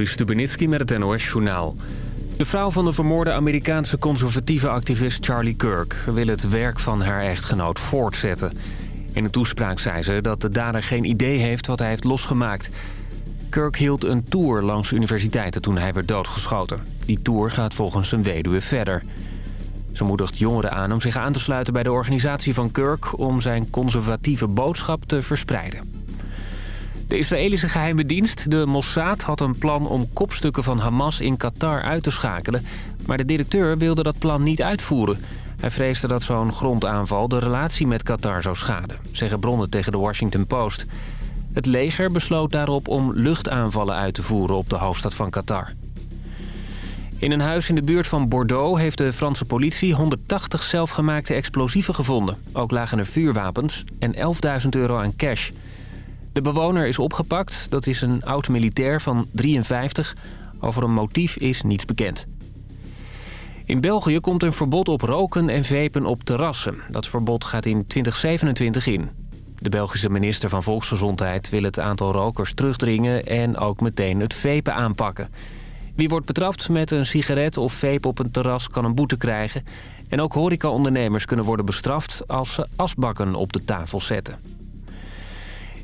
Joris Stubenitski met het NOS-journaal. De vrouw van de vermoorde Amerikaanse conservatieve activist Charlie Kirk... wil het werk van haar echtgenoot voortzetten. In een toespraak zei ze dat de dader geen idee heeft wat hij heeft losgemaakt. Kirk hield een tour langs universiteiten toen hij werd doodgeschoten. Die tour gaat volgens zijn weduwe verder. Ze moedigt jongeren aan om zich aan te sluiten bij de organisatie van Kirk... om zijn conservatieve boodschap te verspreiden. De Israëlische geheime dienst, de Mossad, had een plan om kopstukken van Hamas in Qatar uit te schakelen. Maar de directeur wilde dat plan niet uitvoeren. Hij vreesde dat zo'n grondaanval de relatie met Qatar zou schaden, zeggen bronnen tegen de Washington Post. Het leger besloot daarop om luchtaanvallen uit te voeren op de hoofdstad van Qatar. In een huis in de buurt van Bordeaux heeft de Franse politie 180 zelfgemaakte explosieven gevonden. Ook lagen er vuurwapens en 11.000 euro aan cash. De bewoner is opgepakt. Dat is een oud-militair van 53. Over een motief is niets bekend. In België komt een verbod op roken en vepen op terrassen. Dat verbod gaat in 2027 in. De Belgische minister van Volksgezondheid wil het aantal rokers terugdringen... en ook meteen het vepen aanpakken. Wie wordt betrapt met een sigaret of vape op een terras kan een boete krijgen. En ook horecaondernemers kunnen worden bestraft als ze asbakken op de tafel zetten.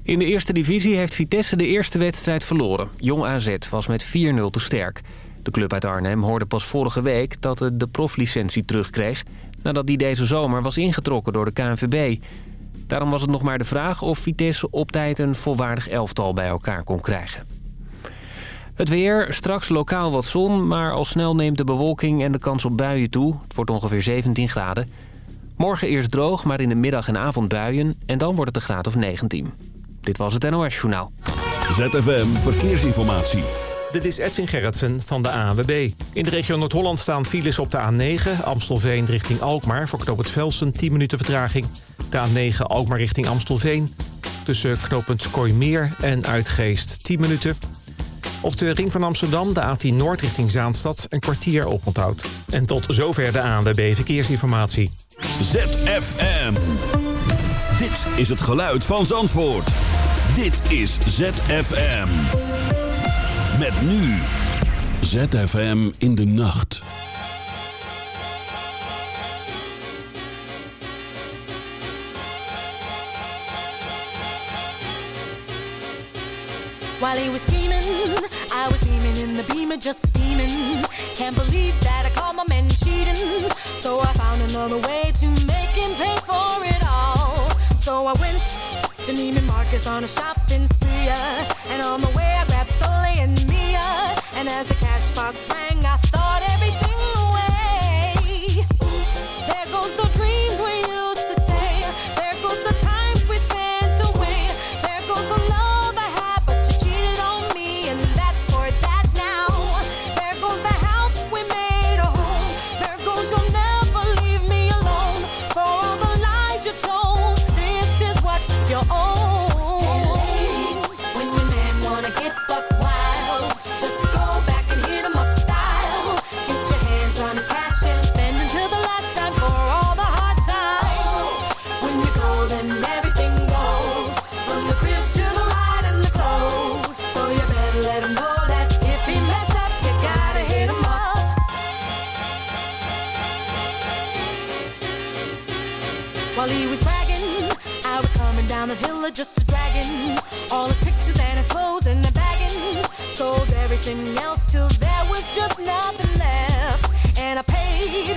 In de eerste divisie heeft Vitesse de eerste wedstrijd verloren. Jong AZ was met 4-0 te sterk. De club uit Arnhem hoorde pas vorige week dat het de proflicentie terugkreeg... nadat die deze zomer was ingetrokken door de KNVB. Daarom was het nog maar de vraag of Vitesse op tijd een volwaardig elftal bij elkaar kon krijgen. Het weer, straks lokaal wat zon, maar al snel neemt de bewolking en de kans op buien toe. Het wordt ongeveer 17 graden. Morgen eerst droog, maar in de middag en avond buien en dan wordt het een graad of 19. Dit was het NOS Journaal. ZFM Verkeersinformatie. Dit is Edwin Gerritsen van de ANWB. In de regio Noord-Holland staan files op de A9... Amstelveen richting Alkmaar voor knooppunt Velsen 10 minuten vertraging. De A9 Alkmaar richting Amstelveen. Tussen knooppunt Kooimeer en Uitgeest 10 minuten. Op de ring van Amsterdam, de A10 Noord richting Zaanstad... een kwartier oponthoud. En tot zover de ANWB Verkeersinformatie. ZFM. Dit is het geluid van Zandvoort. Dit is ZFM. Met nu. ZFM in de nacht. While he was scheming, I was steaming in the beamer, just steaming. Can't believe that I caught my man cheating. So I found another way to make him pay for it all. So I went to Neiman Marcus on a shopping spree. uh, And on the way I grabbed Soleil and Mia. And as the cash box rang, I thought He was bragging, I was coming down the hill just a dragon. All his pictures and his clothes and the bagging. Sold everything else till there was just nothing left. And I paid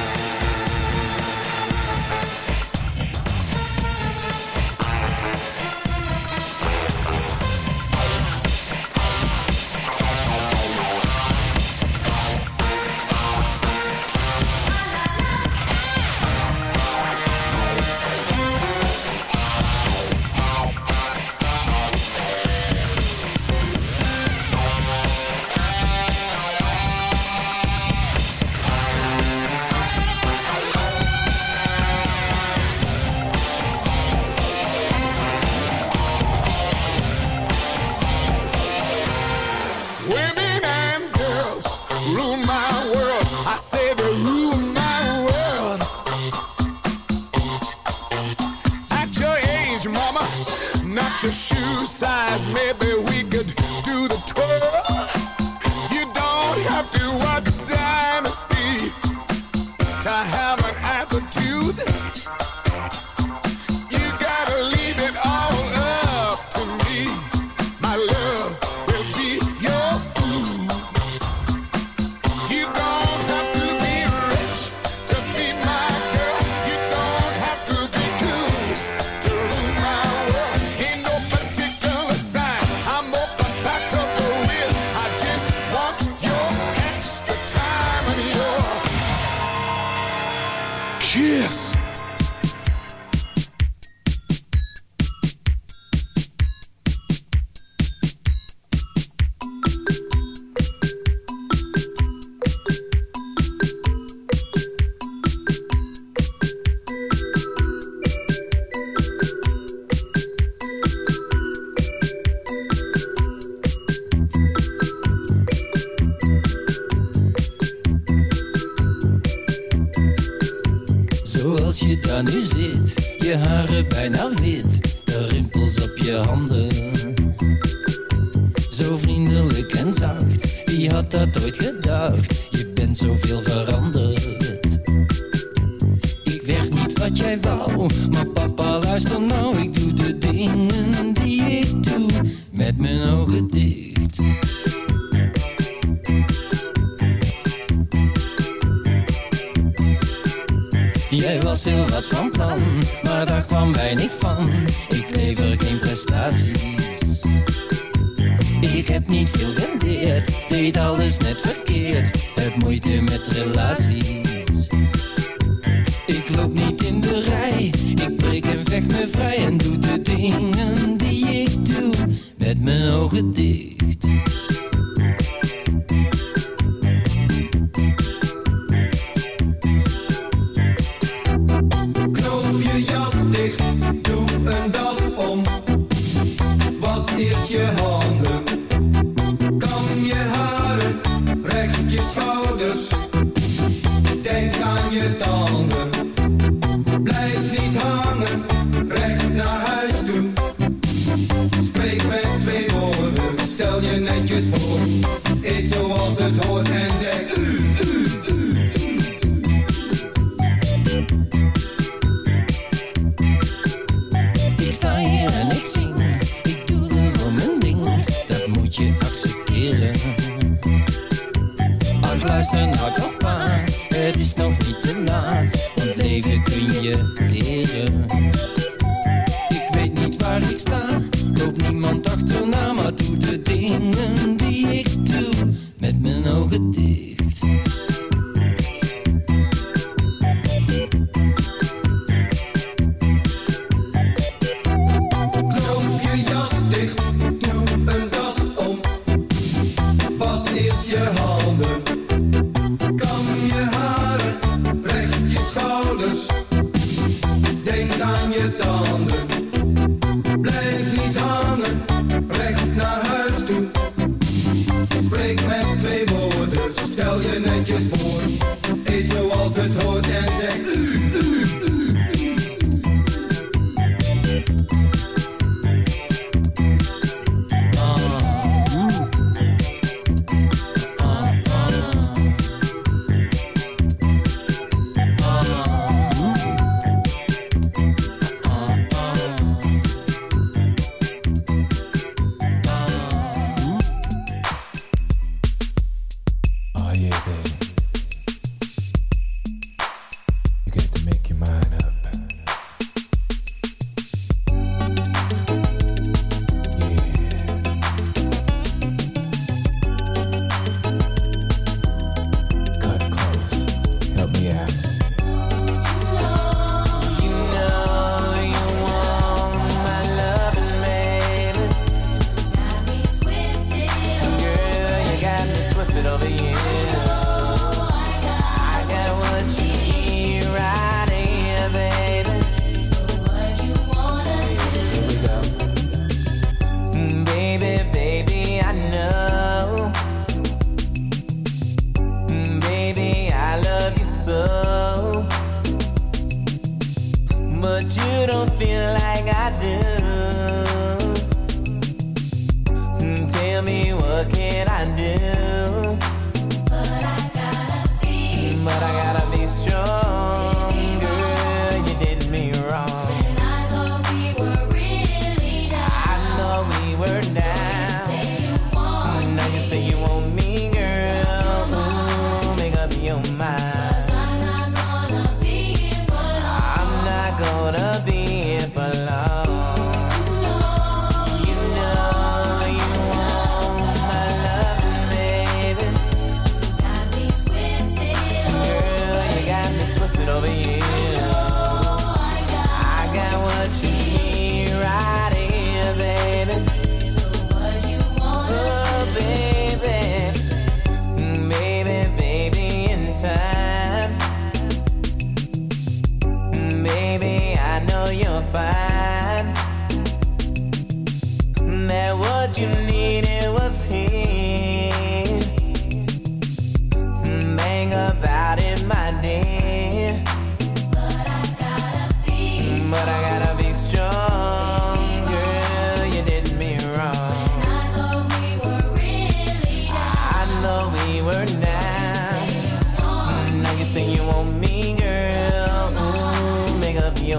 Nu zit, je haren bijna wit,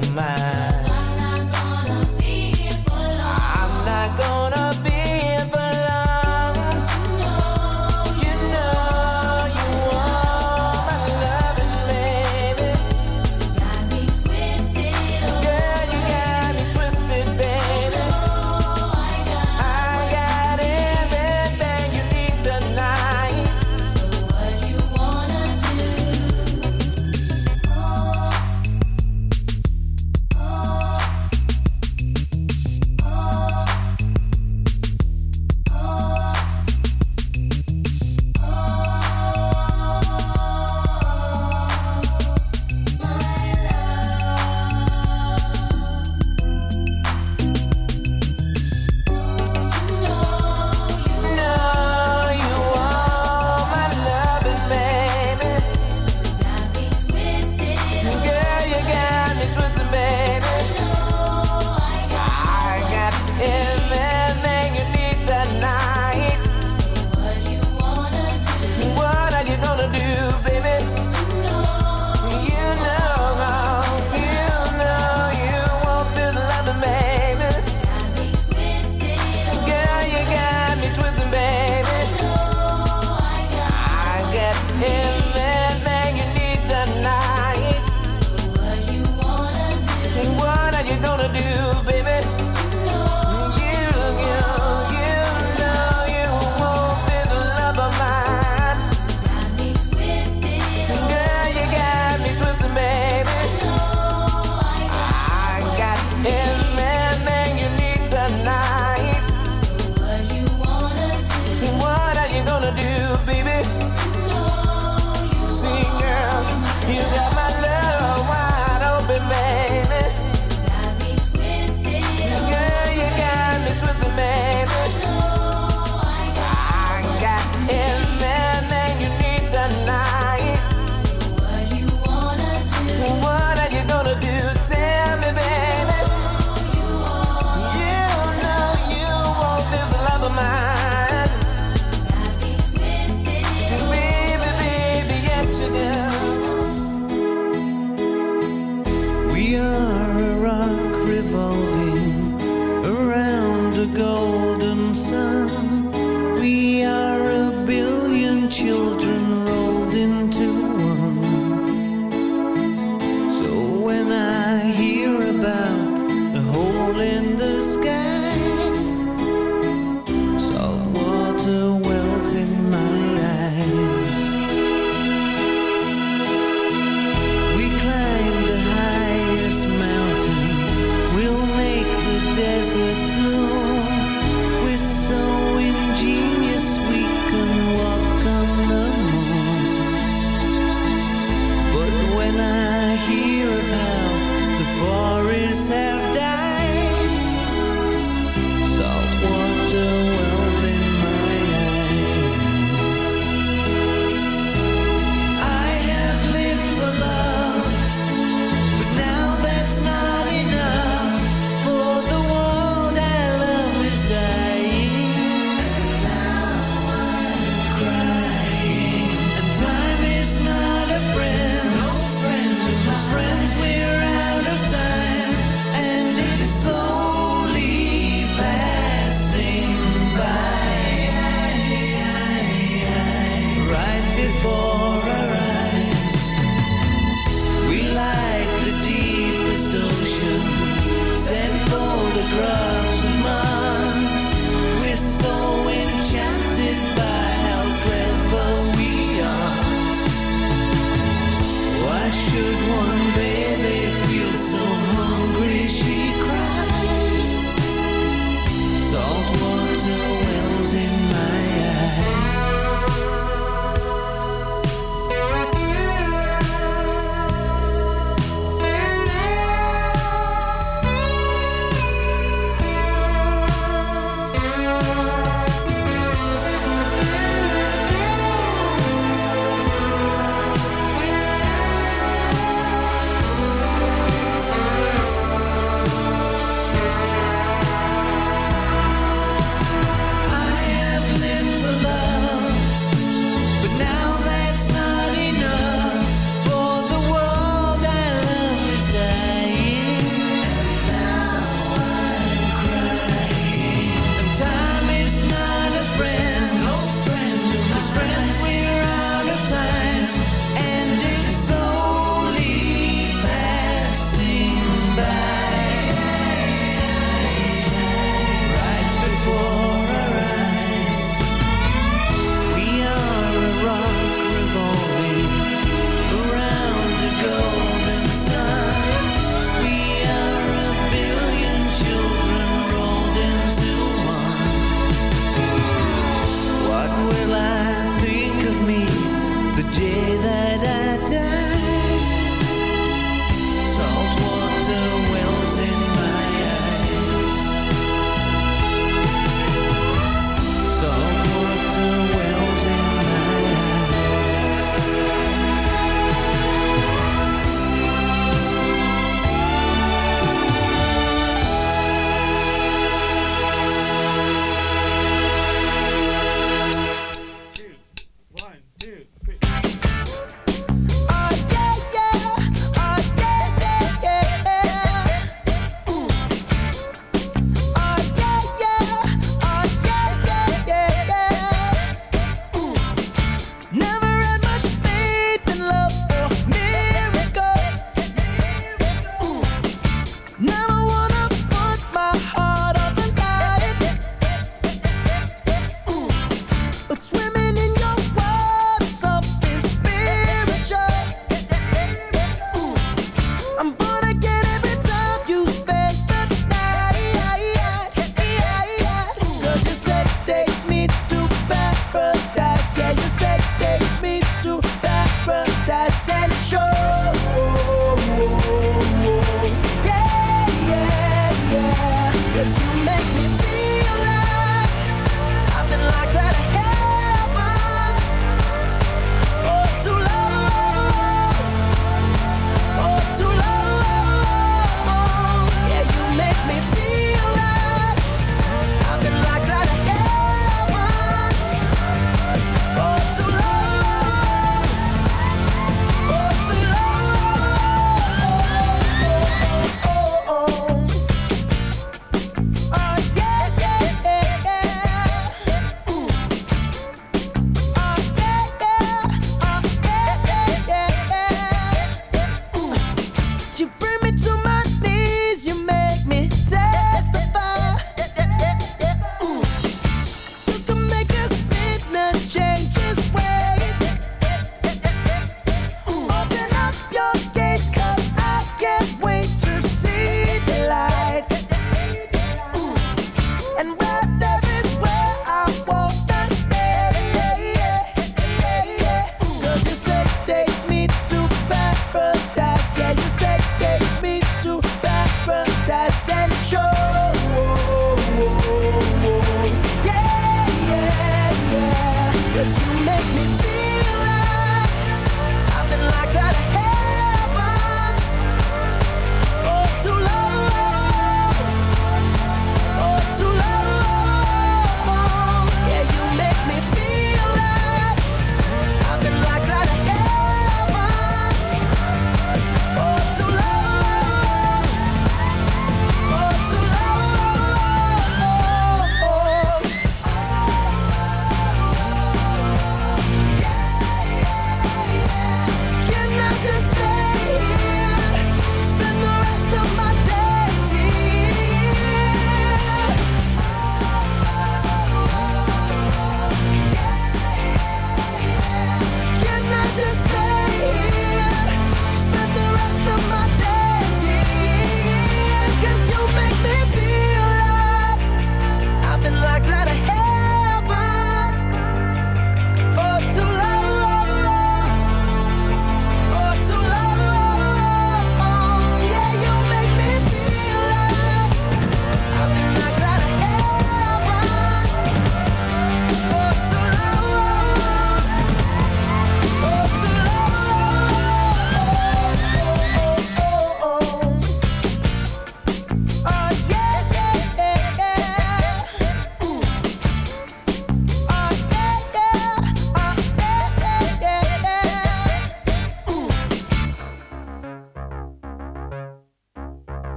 don't mind.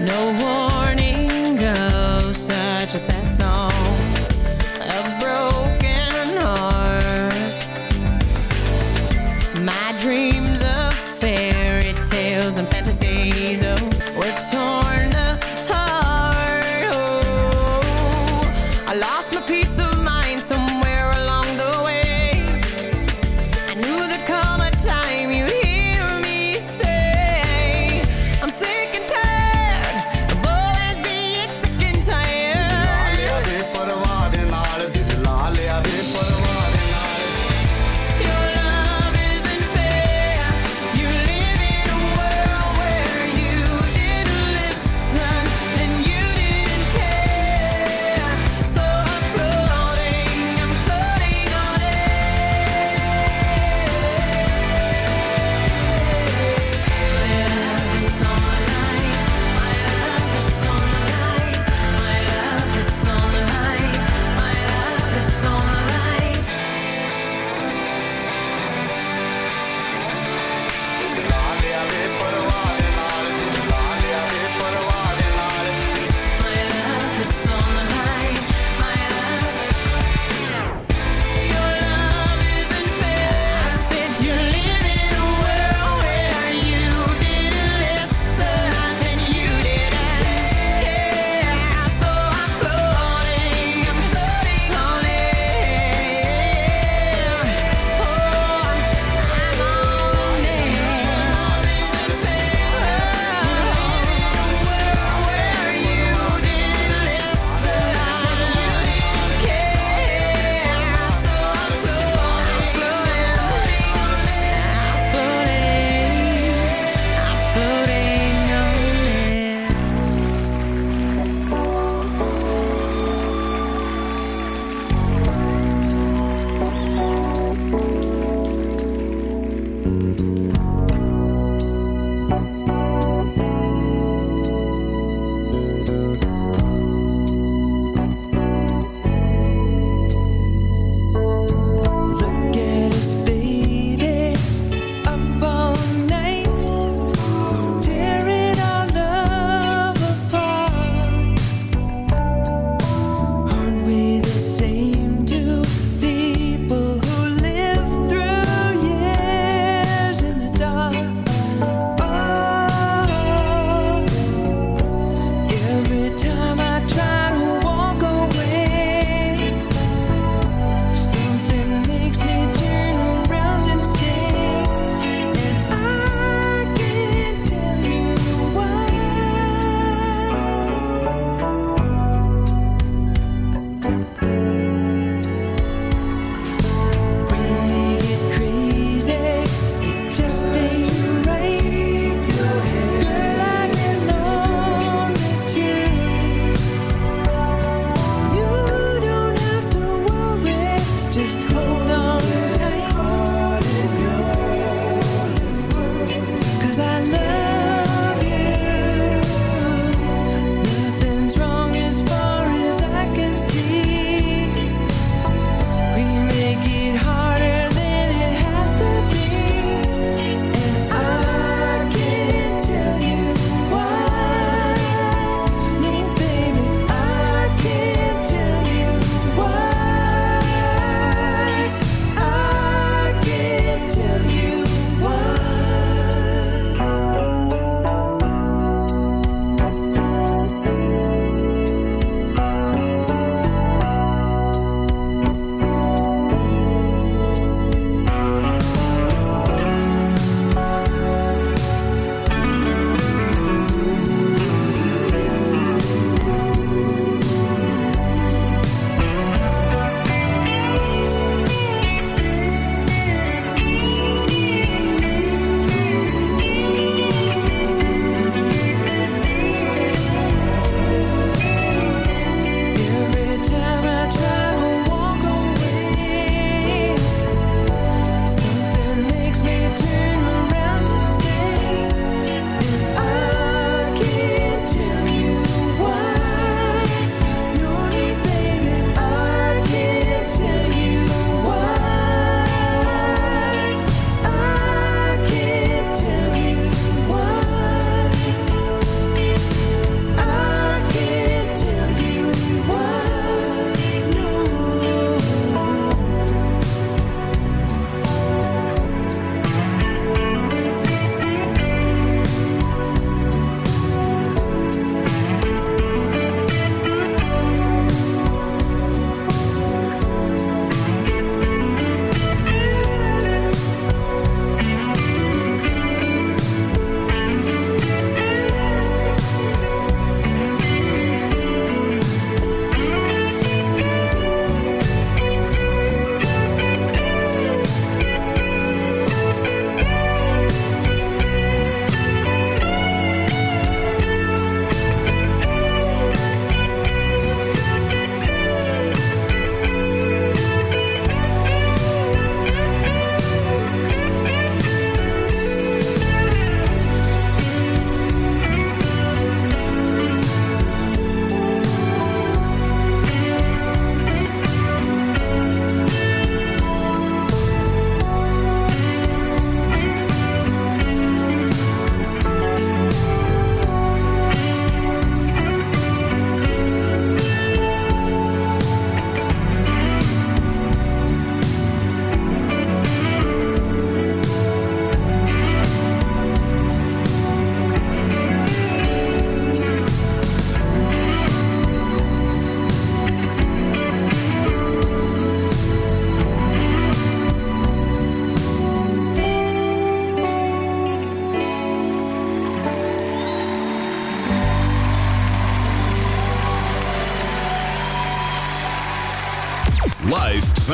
no warning, go such a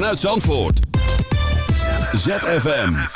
uit Zandvoort. ZFM.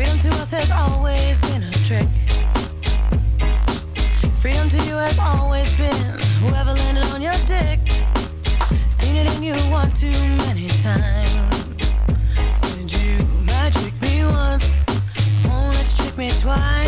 Freedom to us has always been a trick. Freedom to you has always been whoever landed on your dick. Seen it in you one too many times. Said you magic me once, won't let you trick me twice.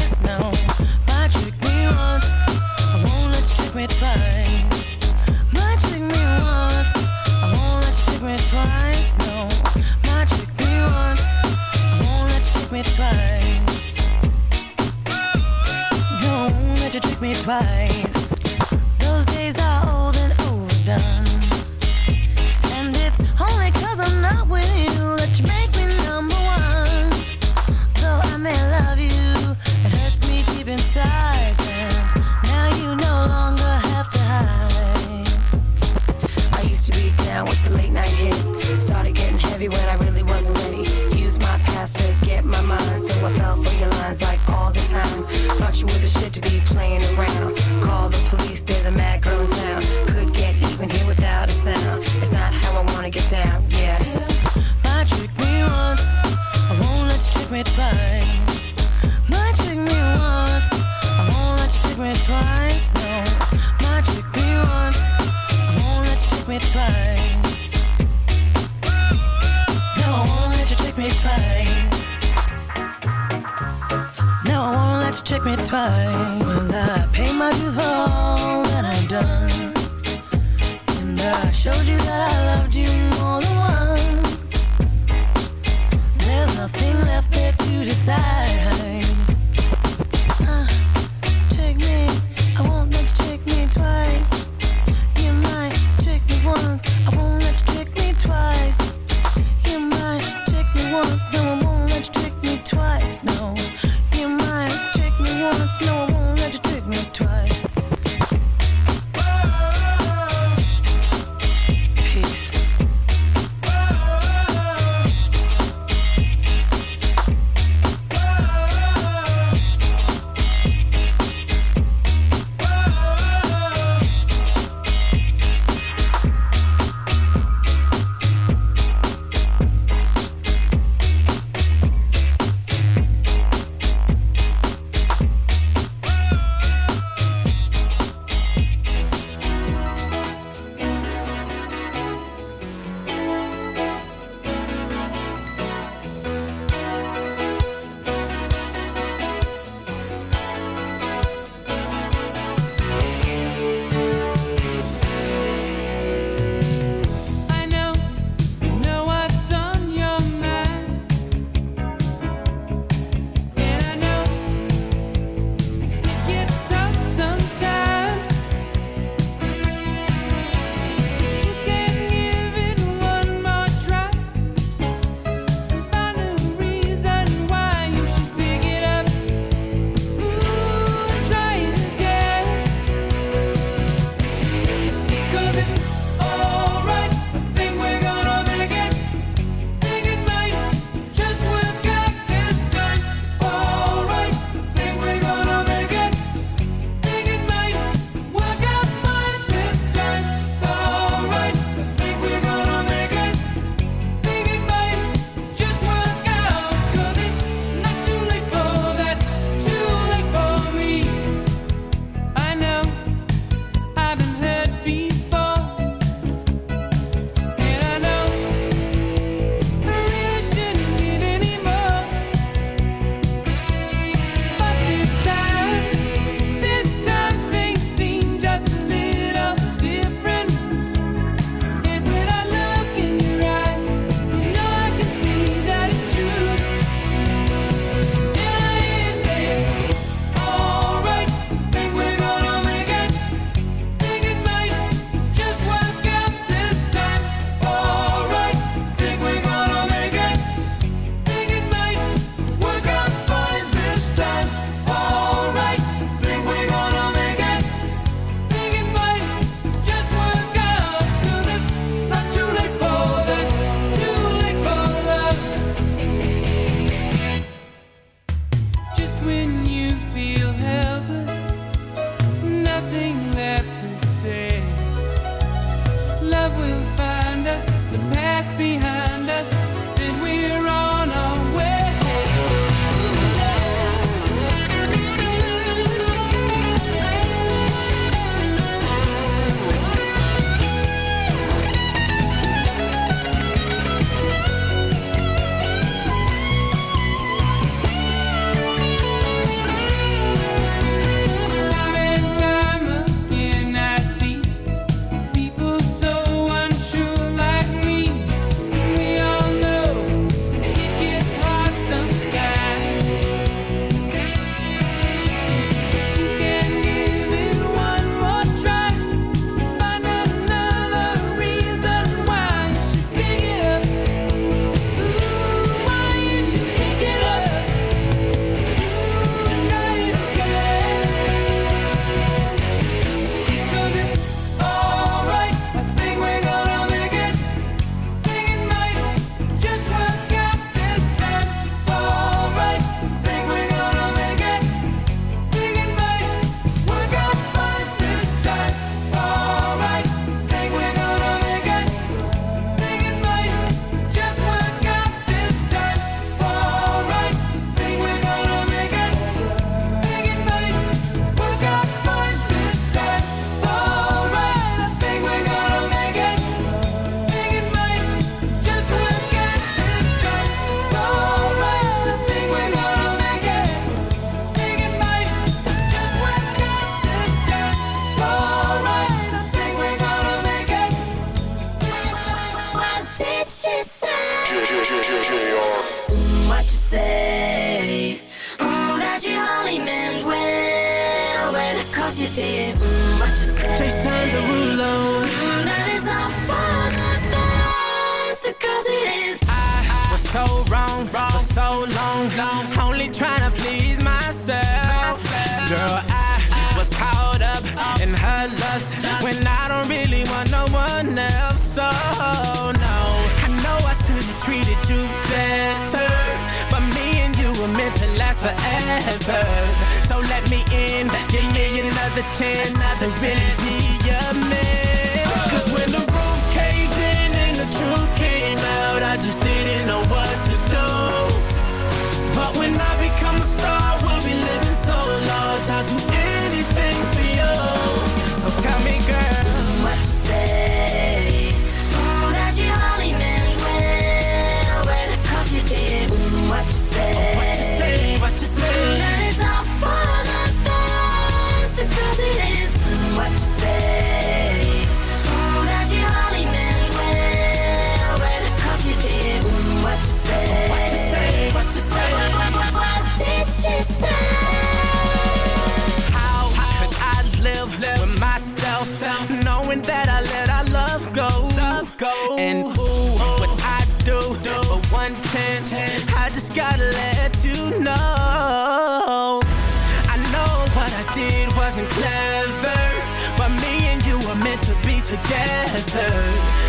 together.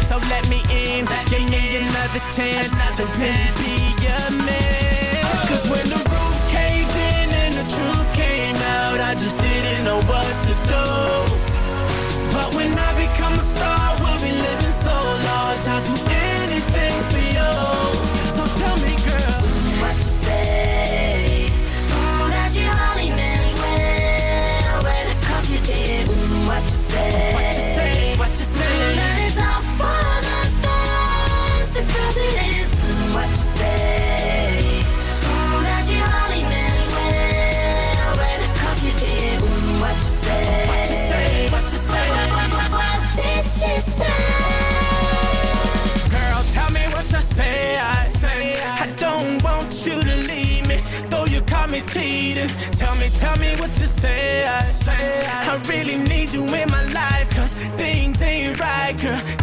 So let me in, let give me, in. another chance another to chance. be a man. me, tell me what you say. I, I really need you in my life, cause things ain't right, girl